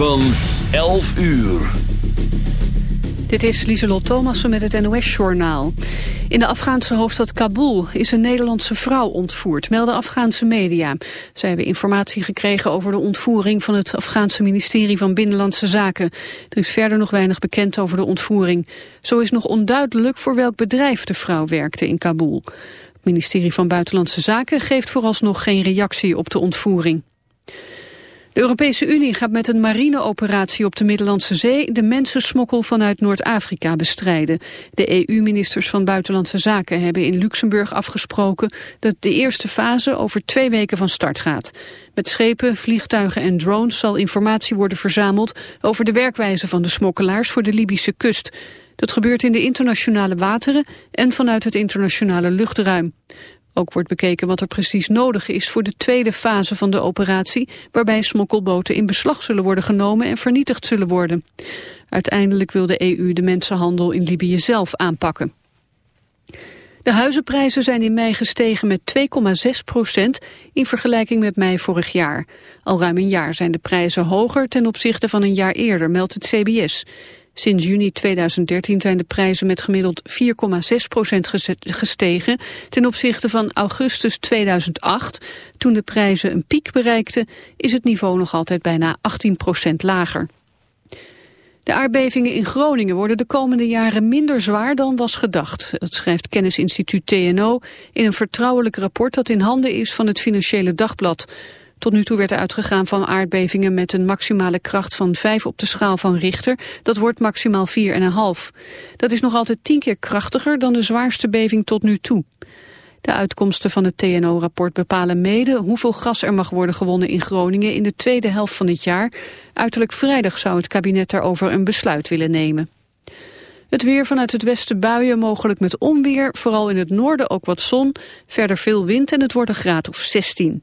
Van 11 uur. Dit is Lieselot Thomassen met het NOS-journaal. In de Afghaanse hoofdstad Kabul is een Nederlandse vrouw ontvoerd, melden Afghaanse media. Zij hebben informatie gekregen over de ontvoering van het Afghaanse ministerie van Binnenlandse Zaken. Er is verder nog weinig bekend over de ontvoering. Zo is nog onduidelijk voor welk bedrijf de vrouw werkte in Kabul. Het ministerie van Buitenlandse Zaken geeft vooralsnog geen reactie op de ontvoering. De Europese Unie gaat met een marineoperatie op de Middellandse Zee de mensensmokkel vanuit Noord-Afrika bestrijden. De EU-ministers van Buitenlandse Zaken hebben in Luxemburg afgesproken dat de eerste fase over twee weken van start gaat. Met schepen, vliegtuigen en drones zal informatie worden verzameld over de werkwijze van de smokkelaars voor de Libische kust. Dat gebeurt in de internationale wateren en vanuit het internationale luchtruim. Ook wordt bekeken wat er precies nodig is voor de tweede fase van de operatie, waarbij smokkelboten in beslag zullen worden genomen en vernietigd zullen worden. Uiteindelijk wil de EU de mensenhandel in Libië zelf aanpakken. De huizenprijzen zijn in mei gestegen met 2,6 procent in vergelijking met mei vorig jaar. Al ruim een jaar zijn de prijzen hoger ten opzichte van een jaar eerder, meldt het CBS. Sinds juni 2013 zijn de prijzen met gemiddeld 4,6 procent gestegen ten opzichte van augustus 2008. Toen de prijzen een piek bereikten is het niveau nog altijd bijna 18 procent lager. De aardbevingen in Groningen worden de komende jaren minder zwaar dan was gedacht. Dat schrijft kennisinstituut TNO in een vertrouwelijk rapport dat in handen is van het Financiële Dagblad. Tot nu toe werd er uitgegaan van aardbevingen met een maximale kracht van 5 op de schaal van Richter. Dat wordt maximaal 4,5. Dat is nog altijd 10 keer krachtiger dan de zwaarste beving tot nu toe. De uitkomsten van het TNO-rapport bepalen mede hoeveel gas er mag worden gewonnen in Groningen in de tweede helft van dit jaar. Uiterlijk vrijdag zou het kabinet daarover een besluit willen nemen. Het weer vanuit het westen buien, mogelijk met onweer. Vooral in het noorden ook wat zon. Verder veel wind en het wordt een graad of 16.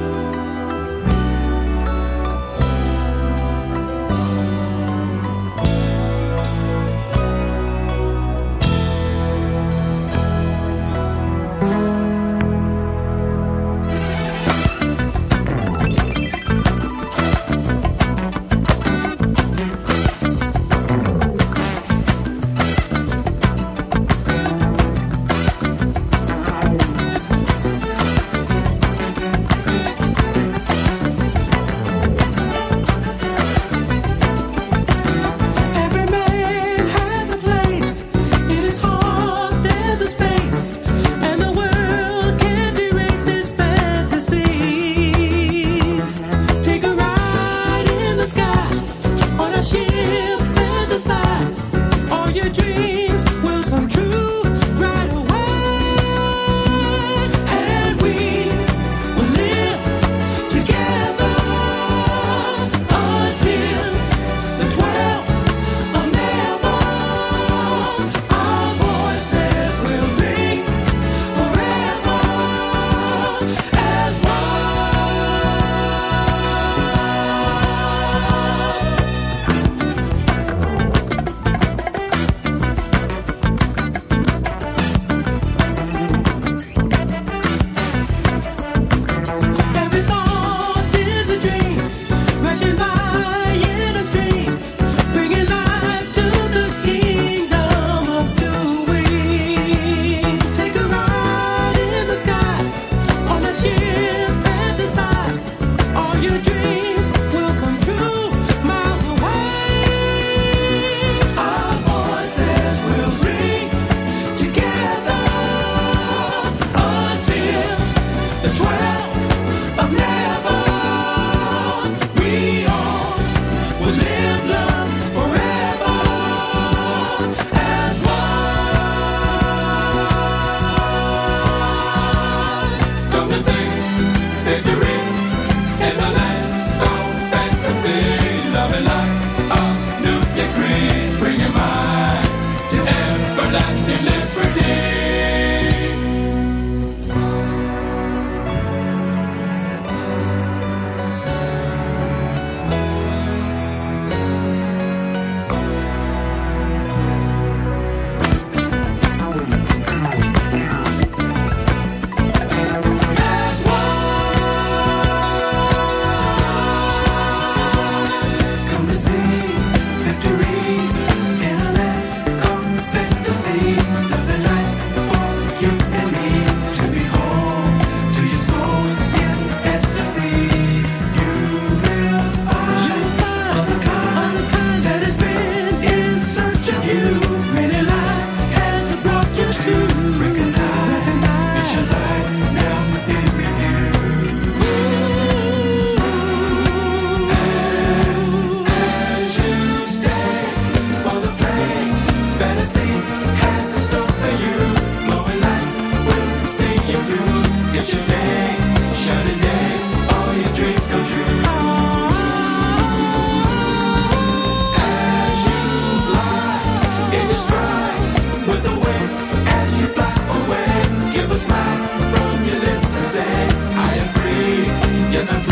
Yes, I'm free.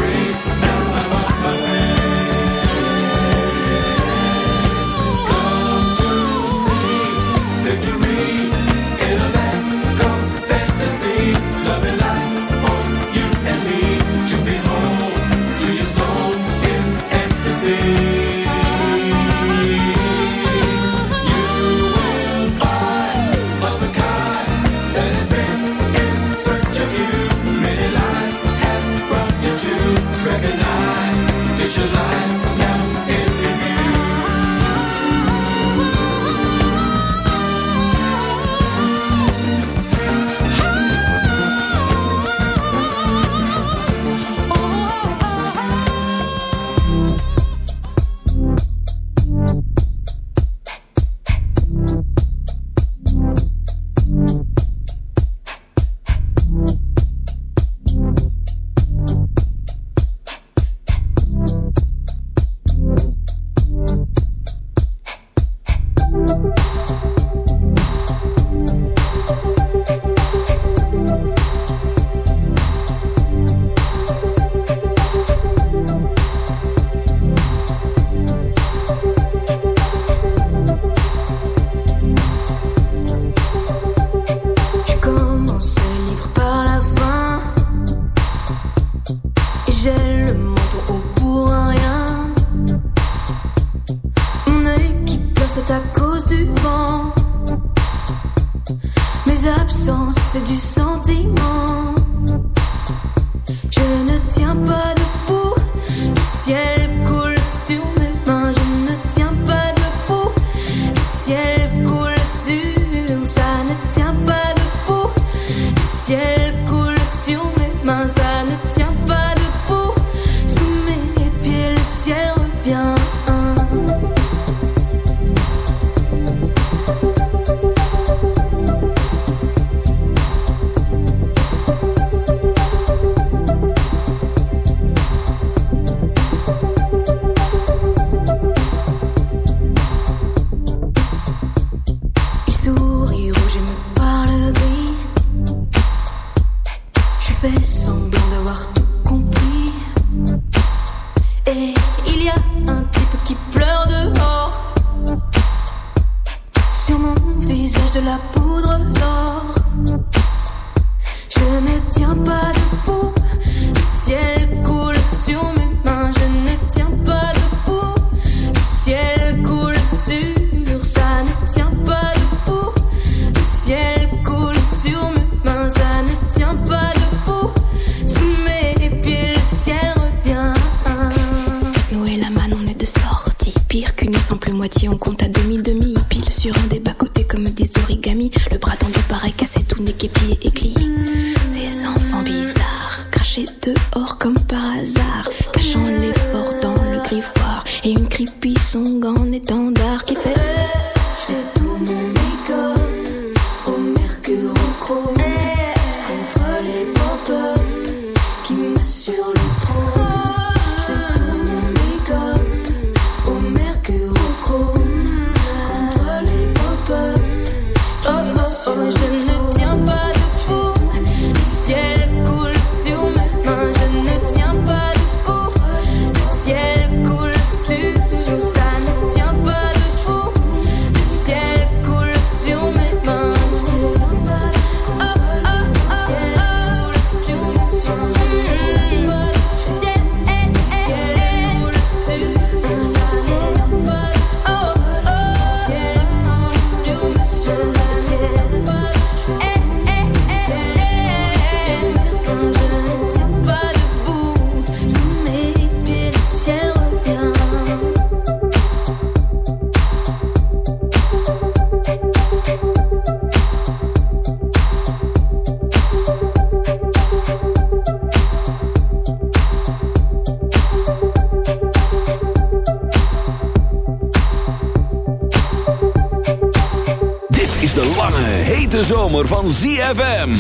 Sanity. the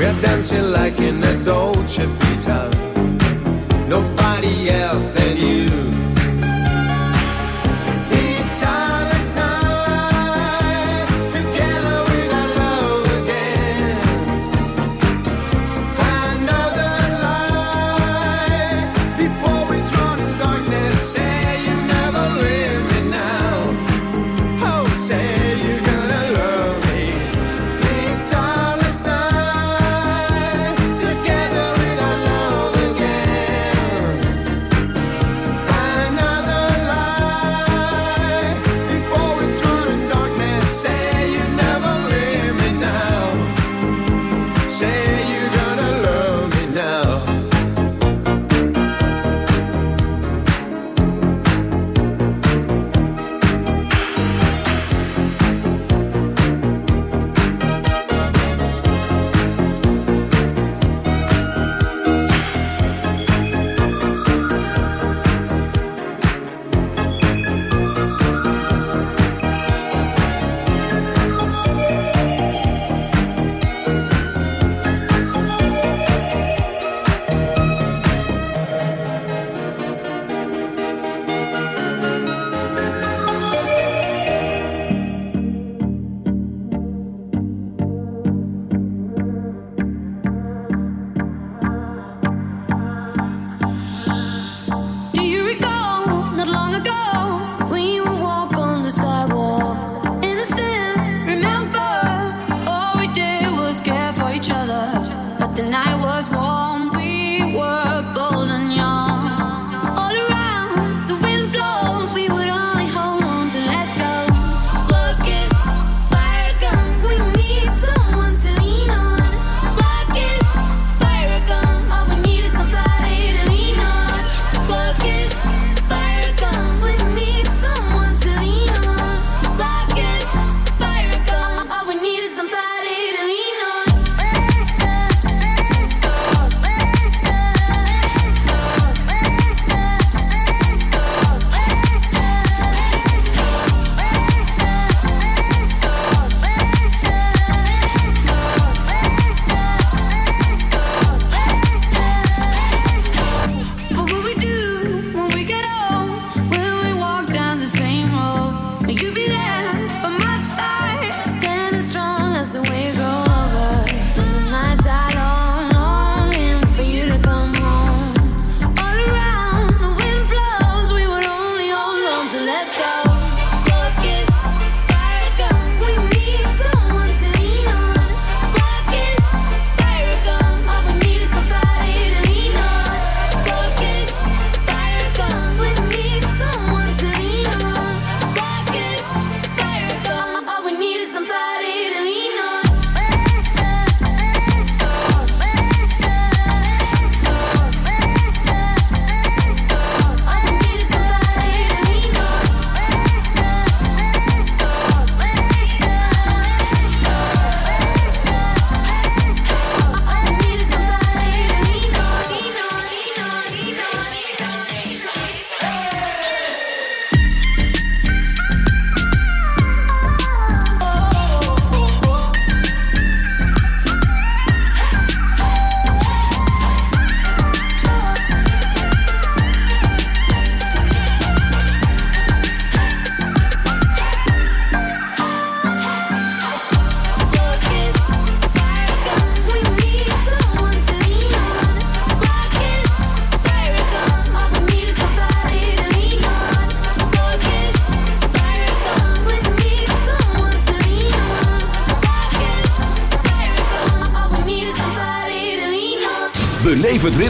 We're dancing like in a Dolce Vita. Nobody else than you.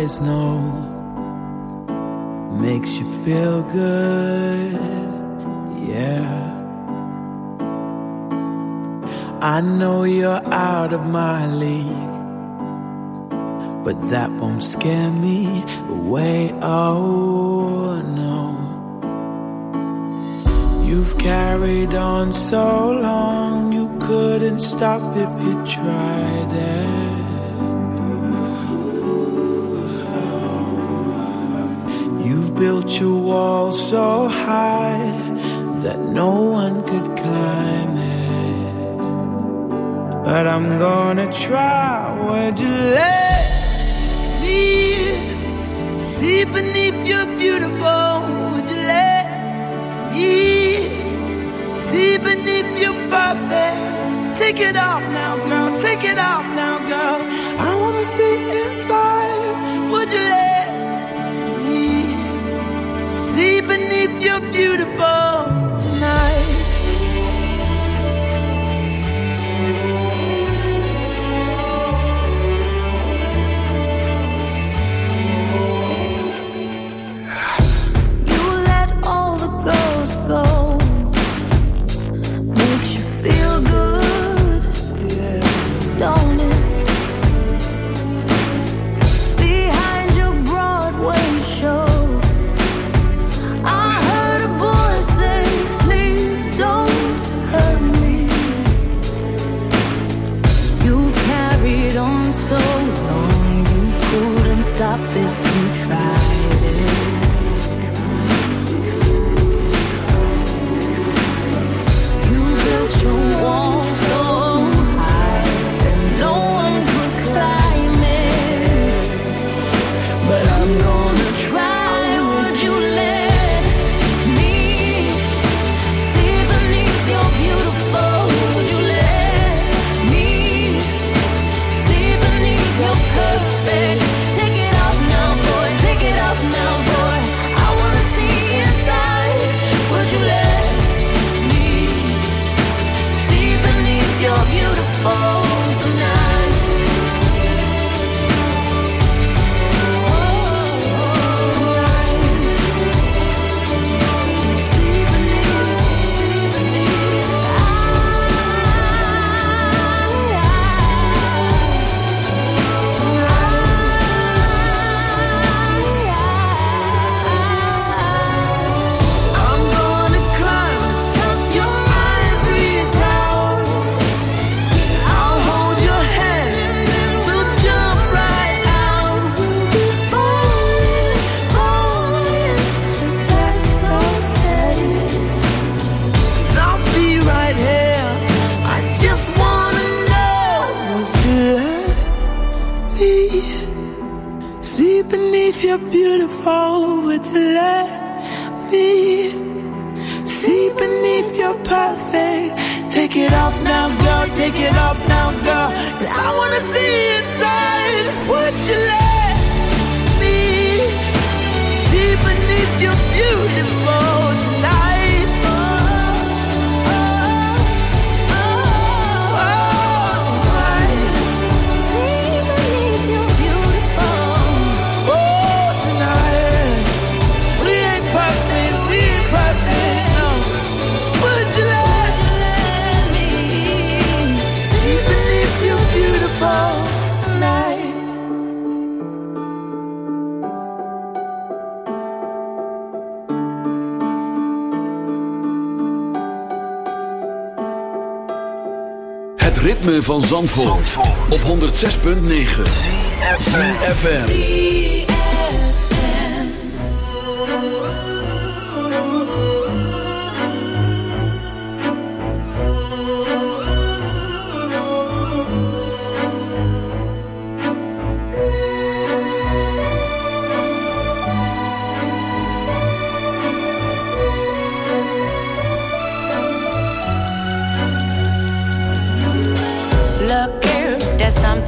is no Even if you're beautiful, would you let me see beneath your perfect? Take it off now, girl. Take it off now, girl. I wanna see inside. Would you let me see beneath your beautiful? Zandvoort, op 106.9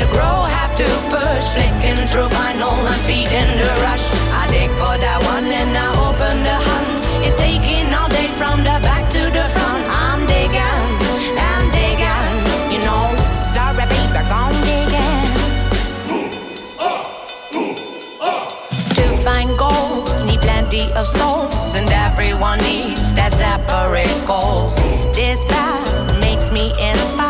to grow, have to push. Flicking through vinyl and feeding the rush. I dig for that one and I open the hunt. It's taking all day from the back to the front. I'm digging, I'm digging, you know. Sorry, baby, I'm digging. To find gold, need plenty of souls, and everyone needs that separate goal. This path makes me inspired